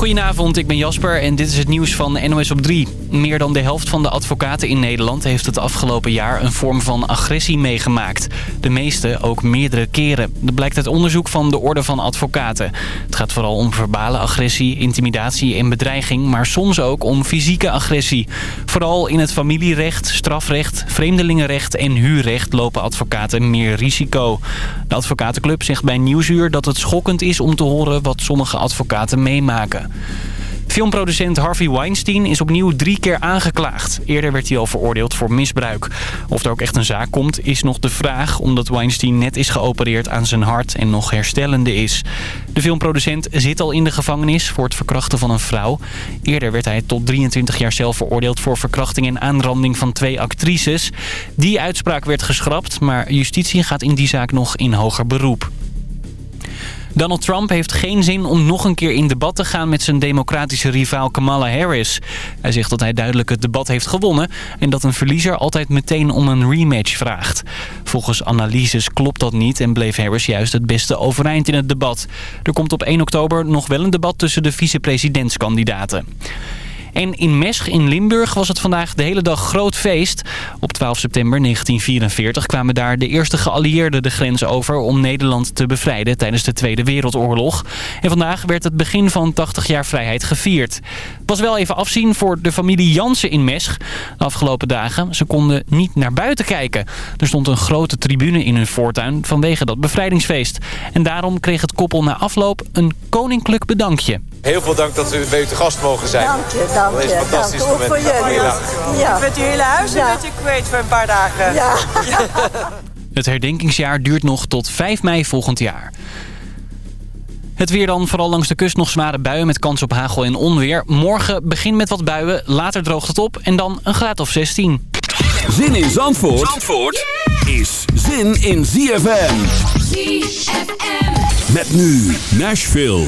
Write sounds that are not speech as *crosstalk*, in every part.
Goedenavond, ik ben Jasper en dit is het nieuws van NOS op 3. Meer dan de helft van de advocaten in Nederland heeft het afgelopen jaar een vorm van agressie meegemaakt. De meeste ook meerdere keren. Dat blijkt uit onderzoek van de Orde van Advocaten. Het gaat vooral om verbale agressie, intimidatie en bedreiging, maar soms ook om fysieke agressie. Vooral in het familierecht, strafrecht, vreemdelingenrecht en huurrecht lopen advocaten meer risico. De advocatenclub zegt bij Nieuwsuur dat het schokkend is om te horen wat sommige advocaten meemaken. Filmproducent Harvey Weinstein is opnieuw drie keer aangeklaagd. Eerder werd hij al veroordeeld voor misbruik. Of er ook echt een zaak komt, is nog de vraag... omdat Weinstein net is geopereerd aan zijn hart en nog herstellende is. De filmproducent zit al in de gevangenis voor het verkrachten van een vrouw. Eerder werd hij tot 23 jaar zelf veroordeeld... voor verkrachting en aanranding van twee actrices. Die uitspraak werd geschrapt, maar justitie gaat in die zaak nog in hoger beroep. Donald Trump heeft geen zin om nog een keer in debat te gaan met zijn democratische rivaal Kamala Harris. Hij zegt dat hij duidelijk het debat heeft gewonnen en dat een verliezer altijd meteen om een rematch vraagt. Volgens analyses klopt dat niet en bleef Harris juist het beste overeind in het debat. Er komt op 1 oktober nog wel een debat tussen de vicepresidentskandidaten. En in Mesch in Limburg was het vandaag de hele dag groot feest. Op 12 september 1944 kwamen daar de eerste geallieerden de grens over... om Nederland te bevrijden tijdens de Tweede Wereldoorlog. En vandaag werd het begin van 80 jaar vrijheid gevierd. Het was wel even afzien voor de familie Jansen in Mesch de afgelopen dagen. Ze konden niet naar buiten kijken. Er stond een grote tribune in hun voortuin vanwege dat bevrijdingsfeest. En daarom kreeg het koppel na afloop een koninklijk bedankje. Heel veel dank dat we bij u te gast mogen zijn. Dank je, dank Dat is je. fantastisch dank, voor jullie. Ja. Ik werd uw hele huis Ja. een beetje kwijt voor een paar dagen. Ja. *laughs* Het herdenkingsjaar duurt nog tot 5 mei volgend jaar. Het weer dan, vooral langs de kust nog zware buien met kans op hagel en onweer. Morgen begin met wat buien, later droogt het op en dan een graad of 16. Zin in Zandvoort, Zandvoort is zin in ZFM. ZFM. Met nu Nashville.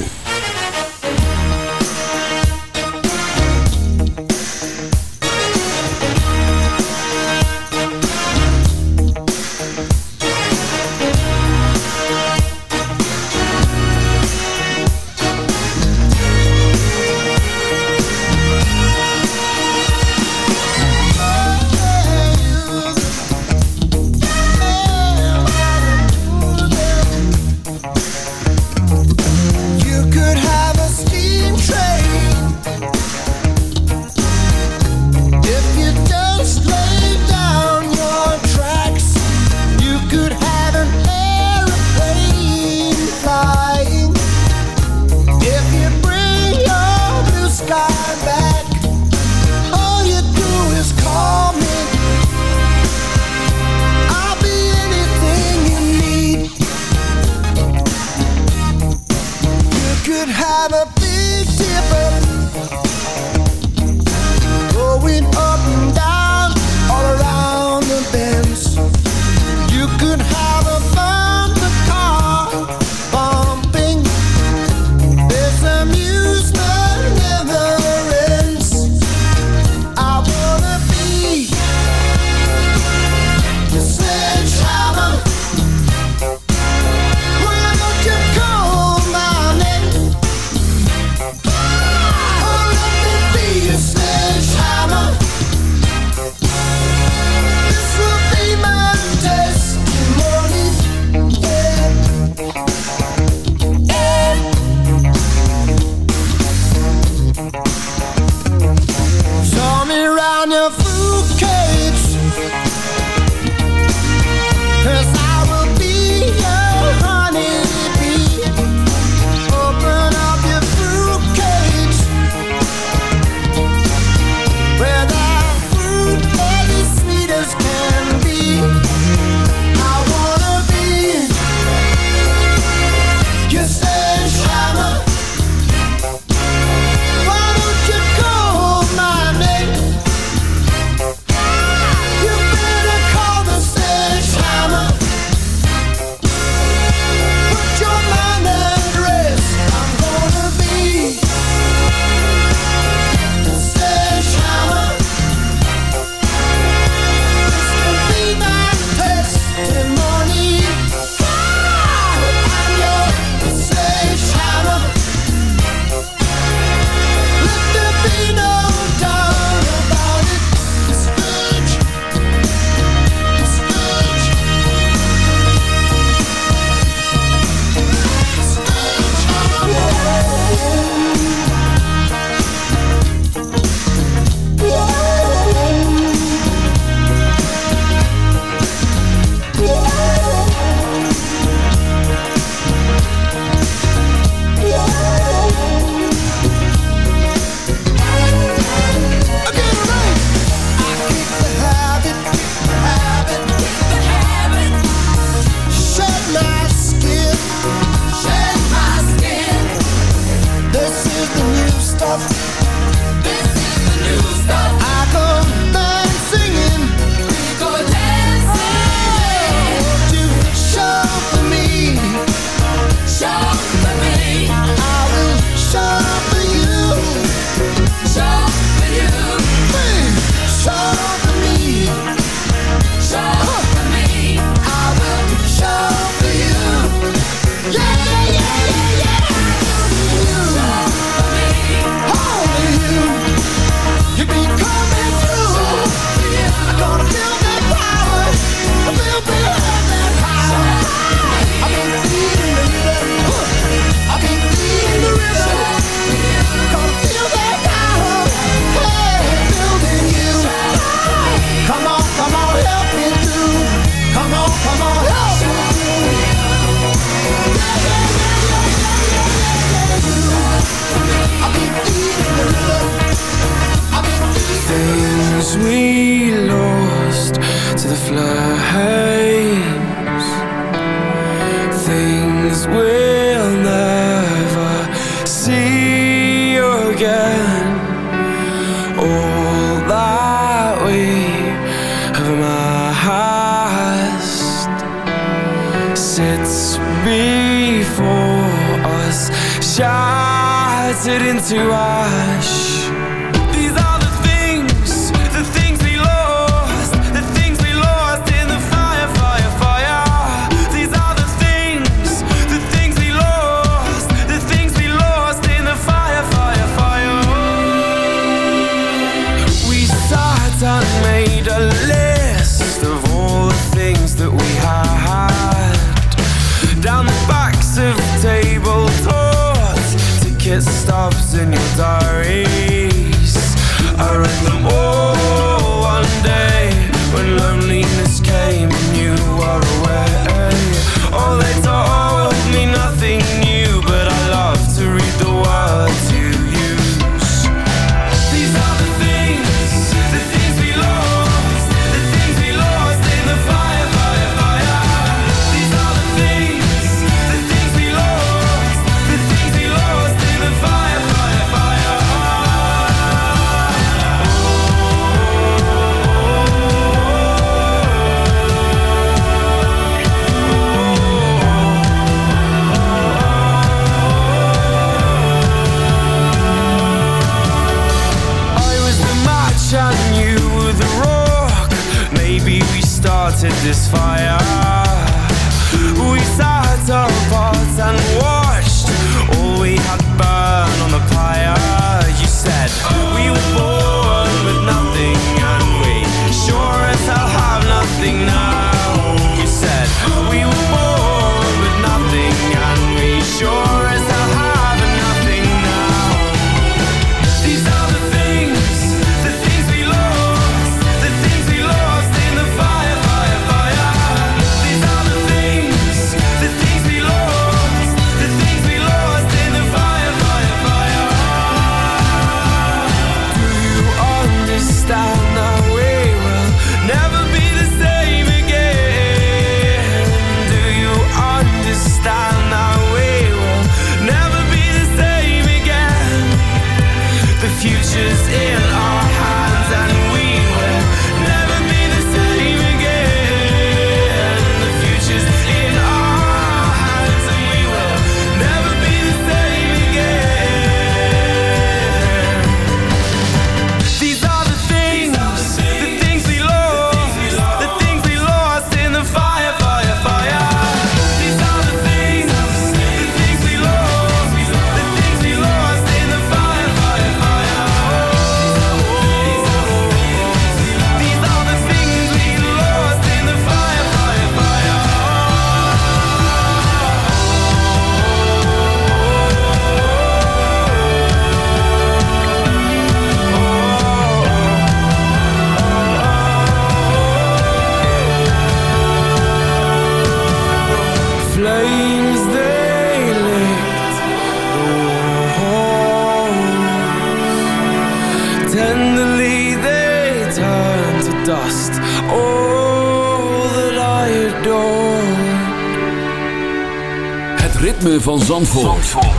stops in your diary.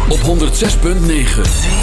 Op 106.9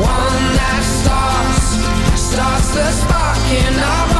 one that starts, starts the spark in our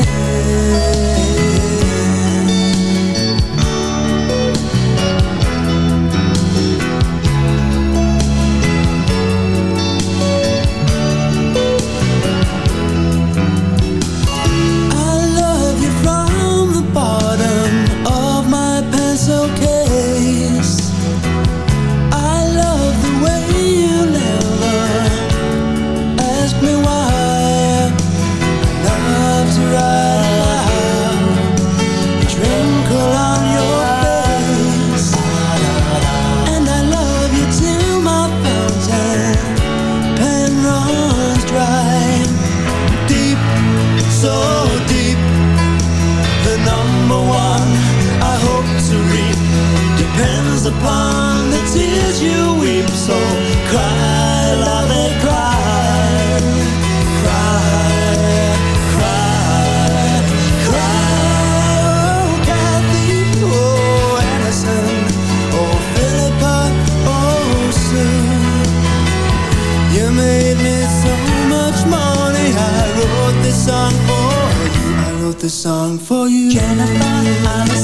the song for you. Jennifer,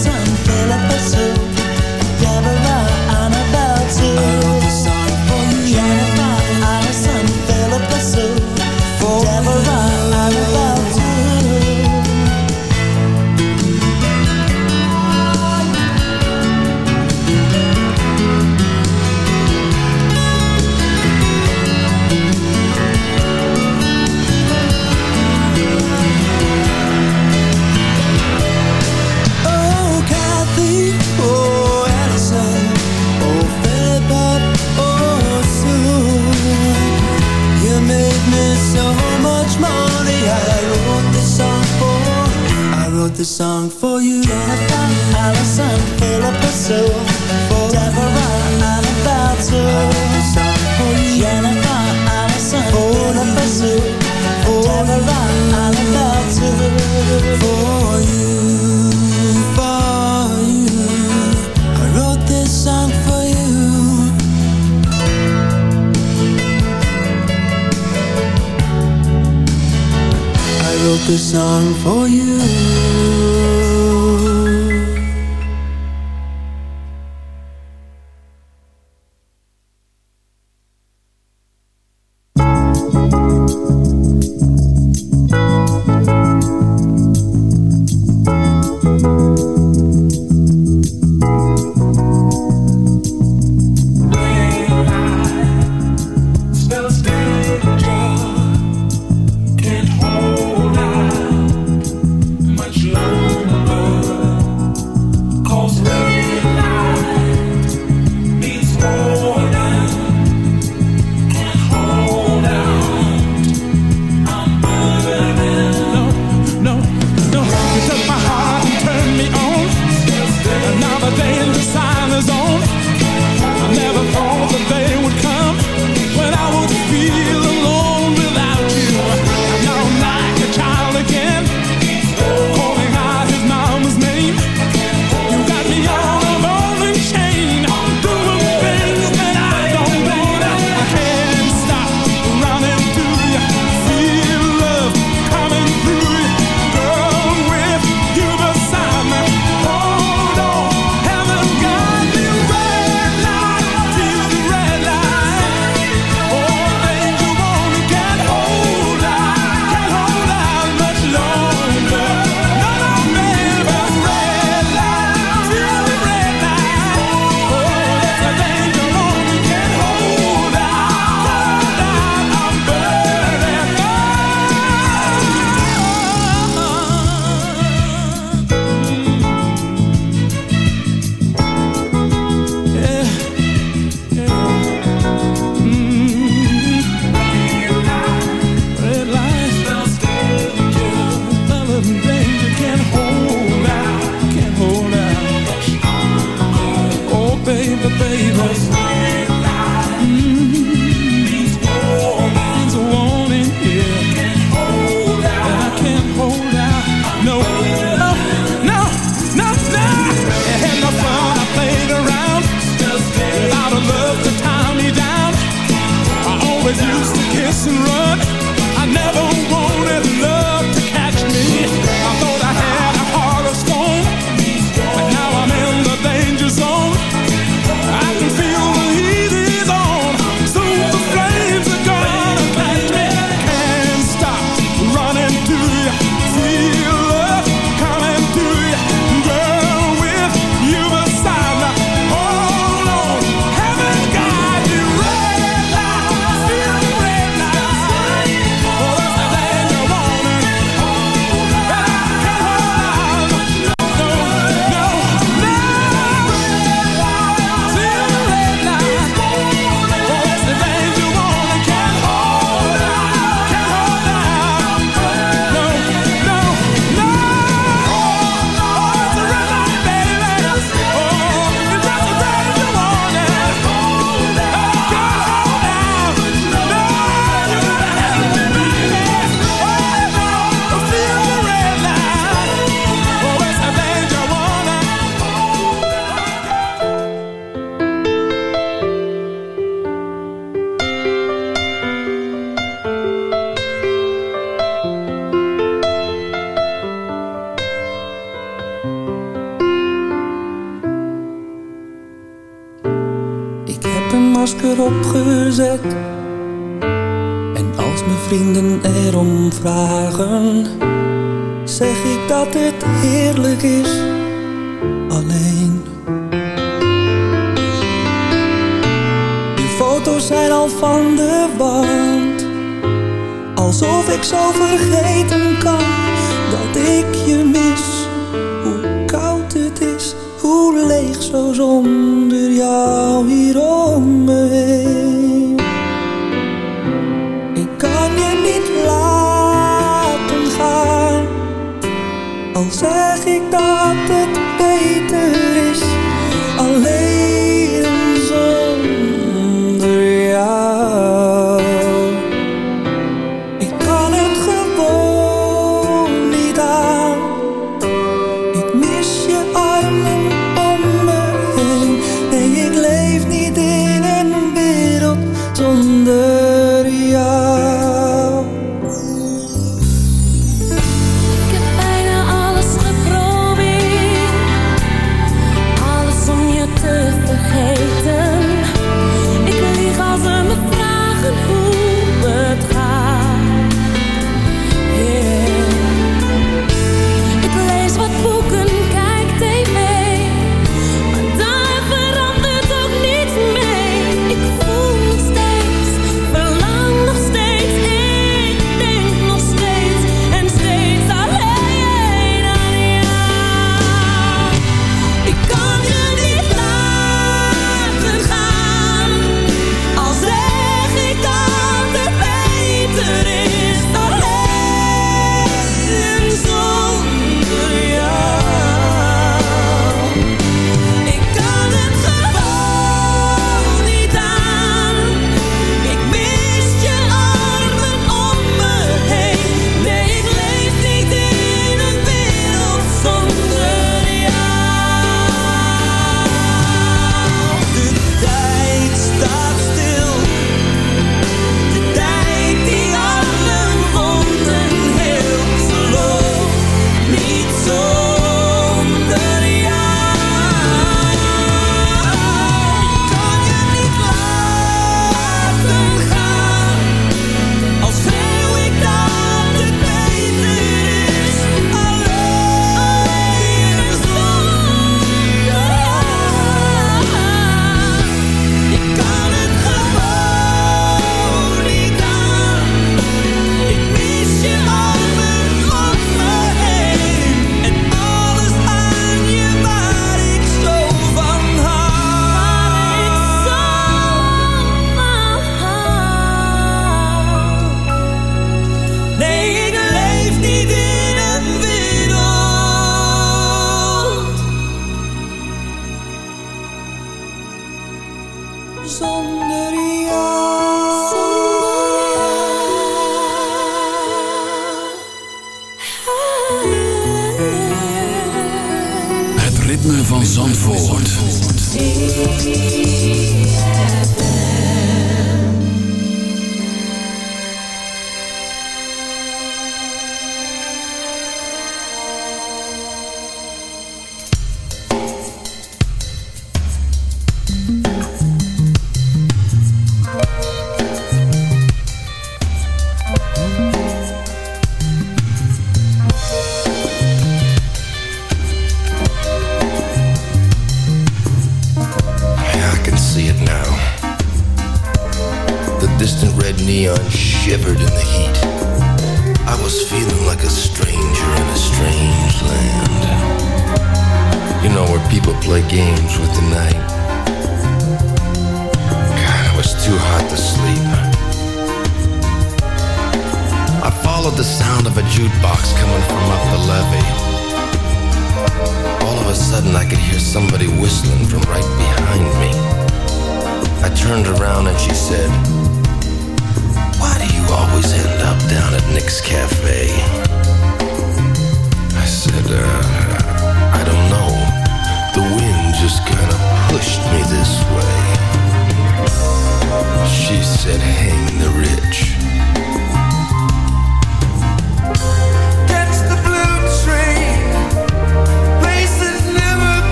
dat het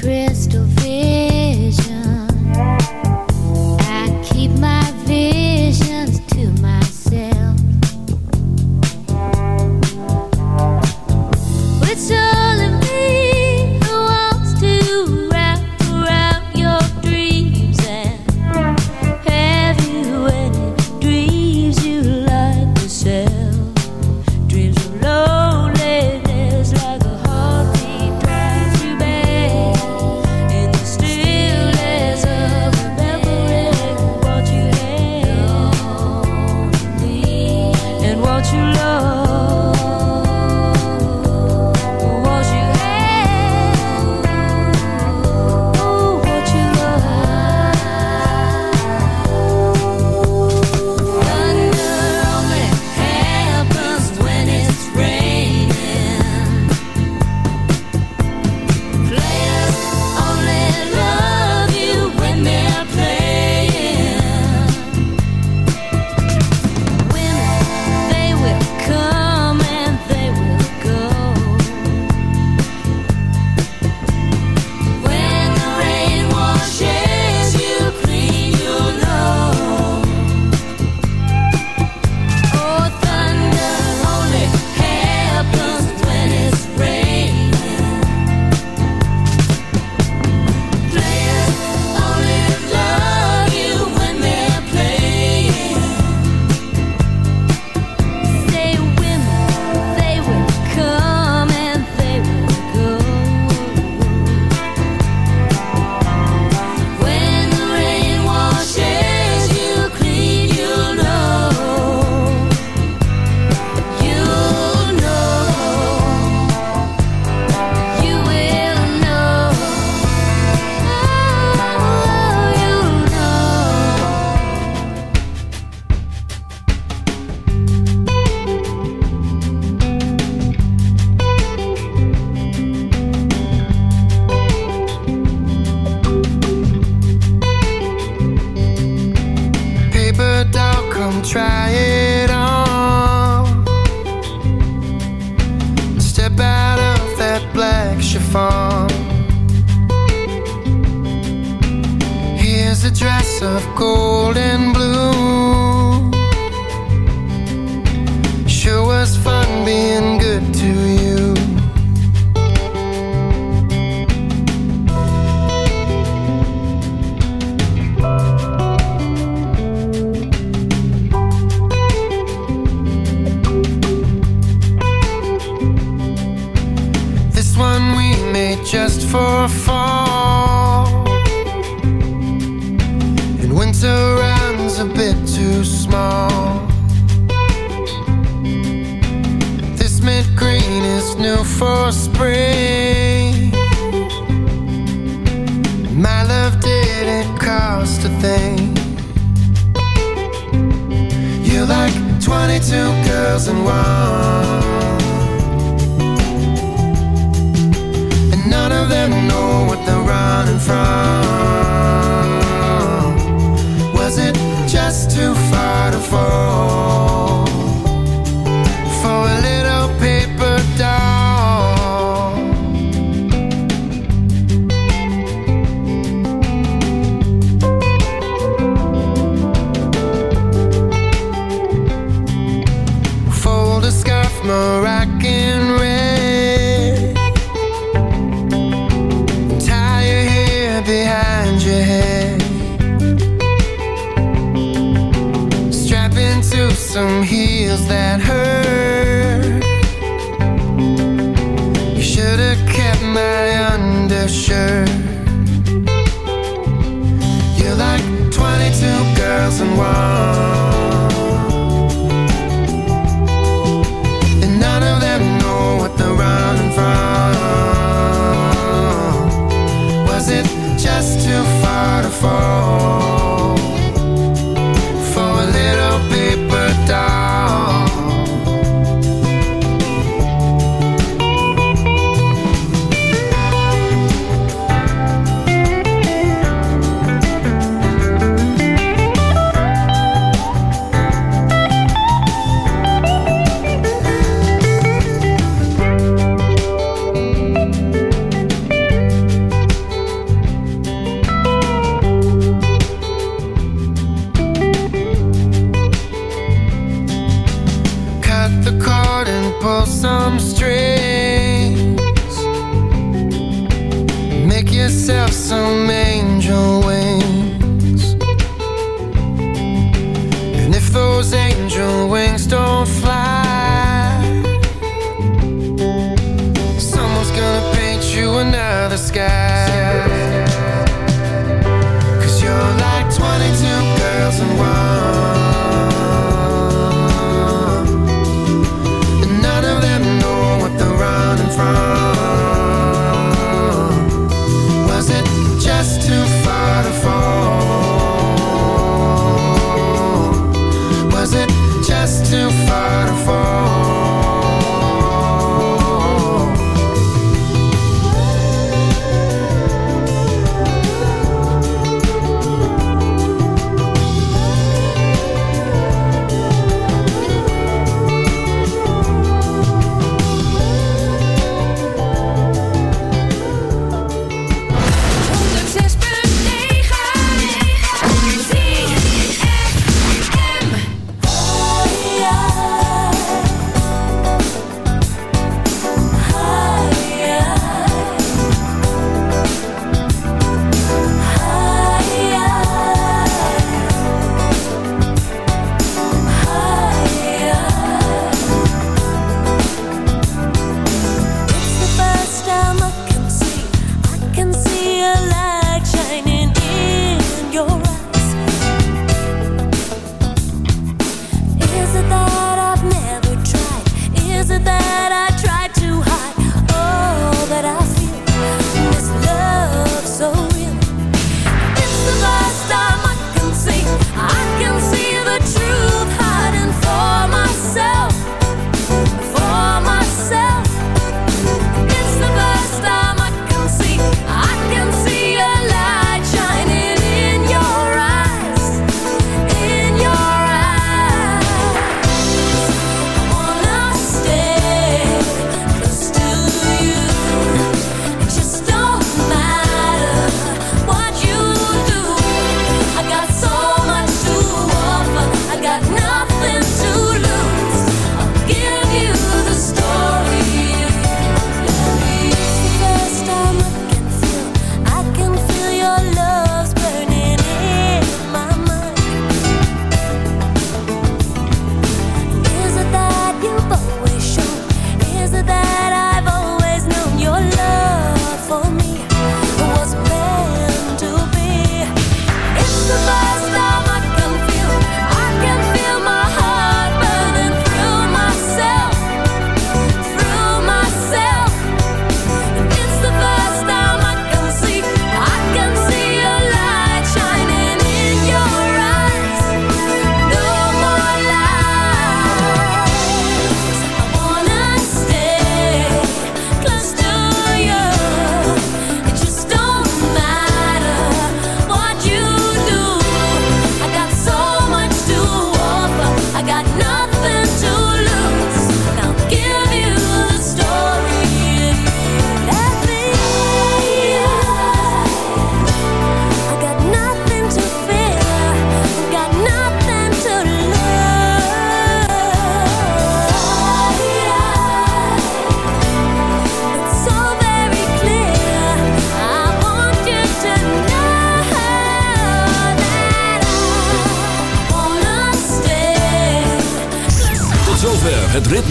crystal fish.